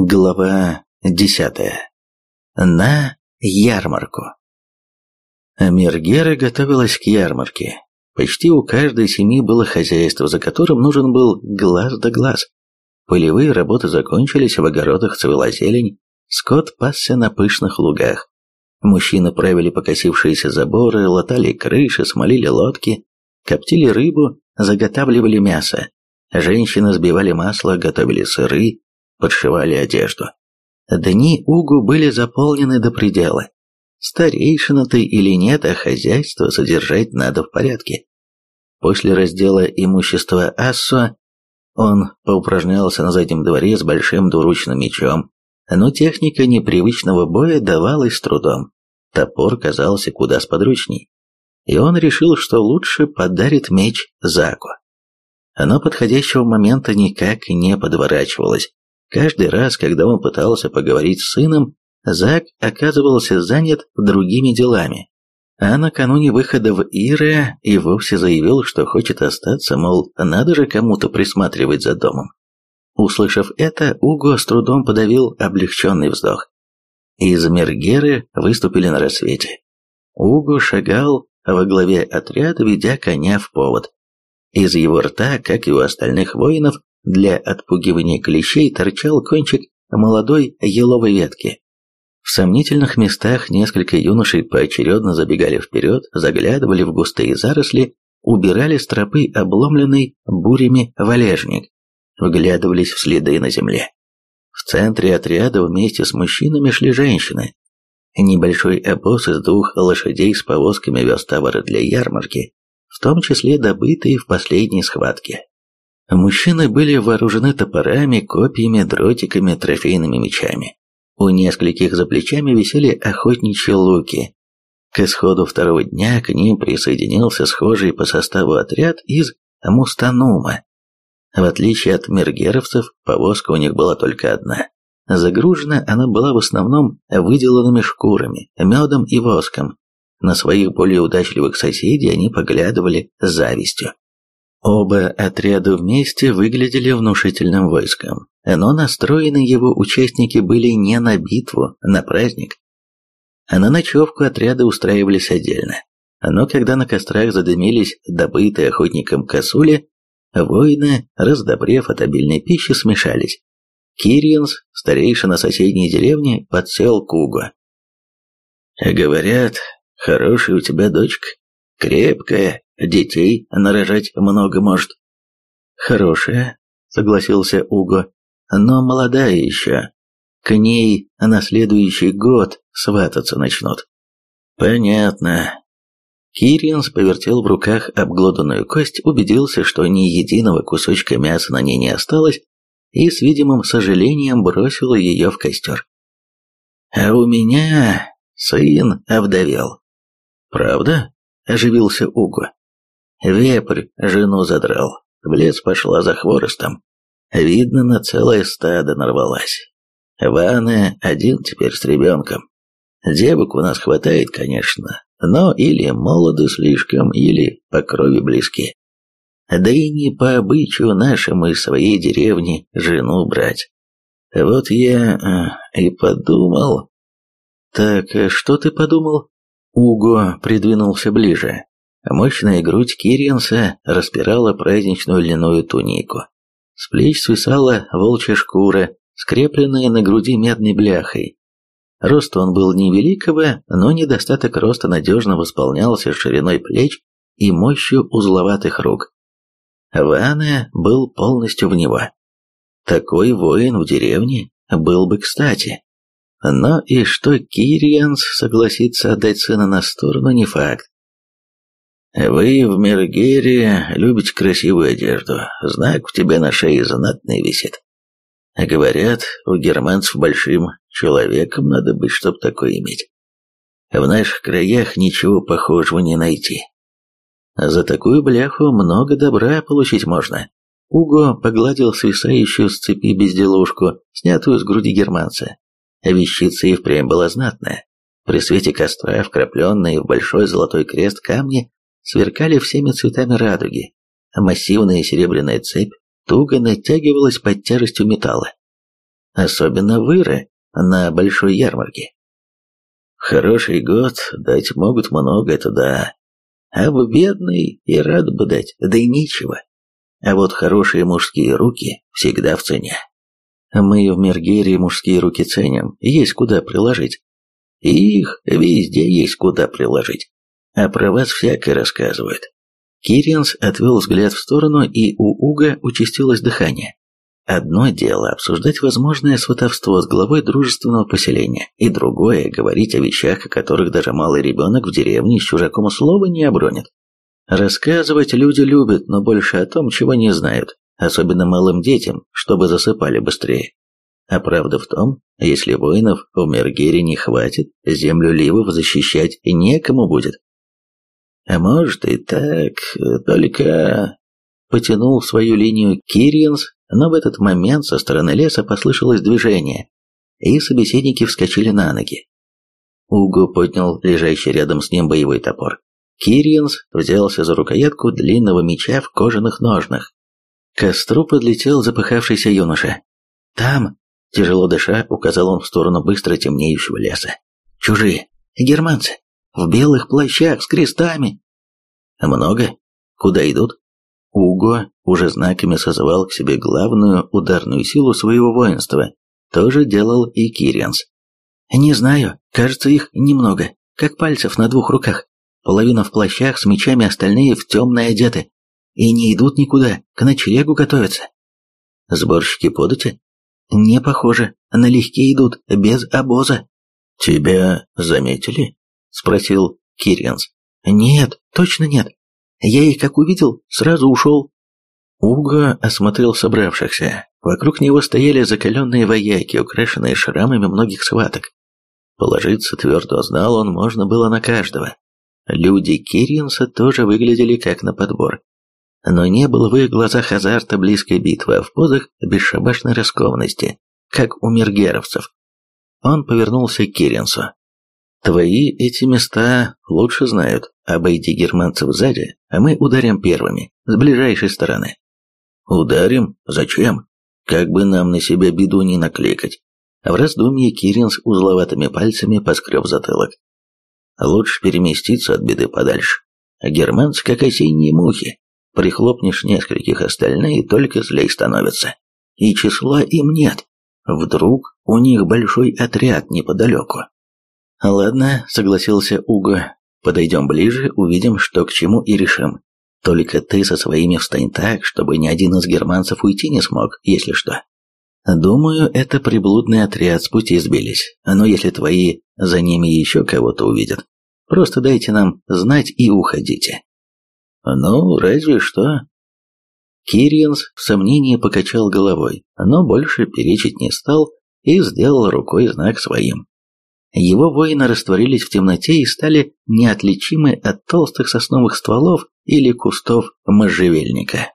Глава десятая. На ярмарку. Мергера готовилась к ярмарке. Почти у каждой семьи было хозяйство, за которым нужен был глаз да глаз. Полевые работы закончились, в огородах цвела зелень, скот пасся на пышных лугах. Мужчины правили покосившиеся заборы, латали крыши, смолили лодки, коптили рыбу, заготавливали мясо. Женщины сбивали масло, готовили сыры, подшивали одежду. Дни Угу были заполнены до предела. Старейшина ты или нет, а хозяйство содержать надо в порядке. После раздела имущества Ассо он поупражнялся на заднем дворе с большим двуручным мечом, но техника непривычного боя давалась с трудом. Топор казался куда сподручней, и он решил, что лучше подарит меч Заку. Но подходящего момента никак не подворачивалось. Каждый раз, когда он пытался поговорить с сыном, Зак оказывался занят другими делами. А накануне выхода в Ире и вовсе заявил, что хочет остаться, мол, надо же кому-то присматривать за домом. Услышав это, Уго с трудом подавил облегченный вздох. Из Мергеры выступили на рассвете. Уго шагал во главе отряда, ведя коня в повод. Из его рта, как и у остальных воинов, для отпугивания клещей торчал кончик молодой еловой ветки. В сомнительных местах несколько юношей поочередно забегали вперед, заглядывали в густые заросли, убирали с тропы обломленный бурями валежник, вглядывались в следы на земле. В центре отряда вместе с мужчинами шли женщины. Небольшой обоз из двух лошадей с повозками вез товары для ярмарки, в том числе добытые в последней схватке. Мужчины были вооружены топорами, копьями, дротиками, трофейными мечами. У нескольких за плечами висели охотничьи луки. К исходу второго дня к ним присоединился схожий по составу отряд из Мустанума. В отличие от мергеровцев, повозка у них была только одна. Загружена она была в основном выделанными шкурами, медом и воском. На своих более удачливых соседей они поглядывали с завистью. Оба отряда вместе выглядели внушительным войском, но настроены его участники были не на битву, на праздник. А на ночевку отряды устраивались отдельно. Но когда на кострах задымились добытые охотником косули, воины, раздобрев от обильной пищи, смешались. Кириенс, старейшина соседней деревни, подсел к Угу. «Говорят, хорошая у тебя дочка, крепкая, Детей нарожать много может. Хорошая, согласился Уго, но молодая еще. К ней на следующий год свататься начнут. Понятно. Кириенс повертел в руках обглоданную кость, убедился, что ни единого кусочка мяса на ней не осталось, и с видимым сожалением бросил ее в костер. «А у меня сын овдовел». «Правда?» – оживился Уго. Вепрь жену задрал, в лес пошла за хворостом. Видно, на целое стадо нарвалась. Ванна один теперь с ребенком. Девок у нас хватает, конечно, но или молоды слишком, или по крови близки. Да и не по обычаю нашему из своей деревни жену брать. Вот я э, и подумал... Так, э, что ты подумал? Уго придвинулся ближе. Мощная грудь Кириенса распирала праздничную льняную тунику. С плеч свисала волчья шкура, скрепленная на груди медной бляхой. Рост он был невеликого, но недостаток роста надежно восполнялся шириной плеч и мощью узловатых рук. Ване был полностью в него. Такой воин в деревне был бы кстати. Но и что Кириенс согласится отдать сына на сторону, не факт. Вы в Мергере любите красивую одежду. Знак у тебя на шее знатный висит. Говорят, у германцев большим человеком надо быть, чтоб такое иметь. В наших краях ничего похожего не найти. За такую бляху много добра получить можно. Уго погладил свисающую с цепи безделушку, снятую с груди германца. Вещица и впрямь была знатная. При свете костра, вкрапленные в большой золотой крест камни, сверкали всеми цветами радуги, а массивная серебряная цепь туго натягивалась под тяжестью металла. особенно выры на большой ярмарке. Хороший год дать могут много, это да. А в бедный и рад бы дать, да и нечего. А вот хорошие мужские руки всегда в цене. Мы в Мергерии мужские руки ценим, есть куда приложить. их везде есть куда приложить. А про вас всякое рассказывают. Кириенс отвел взгляд в сторону, и у Уга участилось дыхание. Одно дело обсуждать возможное сватовство с главой дружественного поселения, и другое – говорить о вещах, о которых даже малый ребенок в деревне с чужаком слова не обронит. Рассказывать люди любят, но больше о том, чего не знают, особенно малым детям, чтобы засыпали быстрее. А правда в том, если воинов в Мергере не хватит, землю Ливов защищать некому будет. А может и так, только... Потянул свою линию Кириенс, но в этот момент со стороны леса послышалось движение, и собеседники вскочили на ноги. Уго поднял лежащий рядом с ним боевой топор. Кириенс взялся за рукоятку длинного меча в кожаных ножнах. К костру подлетел запыхавшийся юноша. «Там!» – тяжело дыша, указал он в сторону быстро темнеющего леса. «Чужие! Германцы! В белых плащах с крестами!» «Много? Куда идут?» Уго уже знаками созывал к себе главную ударную силу своего воинства. Тоже делал и Кирианс. «Не знаю, кажется, их немного, как пальцев на двух руках. Половина в плащах с мечами, остальные в темное одеты. И не идут никуда, к ночлегу готовятся». «Сборщики подати?» «Не похоже, налегке идут, без обоза». «Тебя заметили?» – спросил Кирианс. «Нет, точно нет. Я их как увидел, сразу ушел». Уго осмотрел собравшихся. Вокруг него стояли закаленные вояки, украшенные шрамами многих схваток. Положиться твердо знал он можно было на каждого. Люди Киринса тоже выглядели как на подбор. Но не было в их глазах азарта близкой битвы, а в позах бесшабашной раскованности, как у мергеровцев. Он повернулся к Киринсу. Твои эти места лучше знают. Обойди германцев сзади, а мы ударим первыми, с ближайшей стороны. Ударим? Зачем? Как бы нам на себя беду не накликать. В раздумье Кирин с узловатыми пальцами поскреб затылок. Лучше переместиться от беды подальше. Германцы, как осенние мухи. Прихлопнешь нескольких остальные, только злей становятся. И числа им нет. Вдруг у них большой отряд неподалеку. «Ладно», — согласился Уго. «Подойдем ближе, увидим, что к чему и решим. Только ты со своими встань так, чтобы ни один из германцев уйти не смог, если что». «Думаю, это приблудный отряд с пути сбились, но если твои за ними еще кого-то увидят, просто дайте нам знать и уходите». «Ну, разве что». Кириенс в сомнении покачал головой, но больше перечить не стал и сделал рукой знак своим. Его воины растворились в темноте и стали неотличимы от толстых сосновых стволов или кустов можжевельника.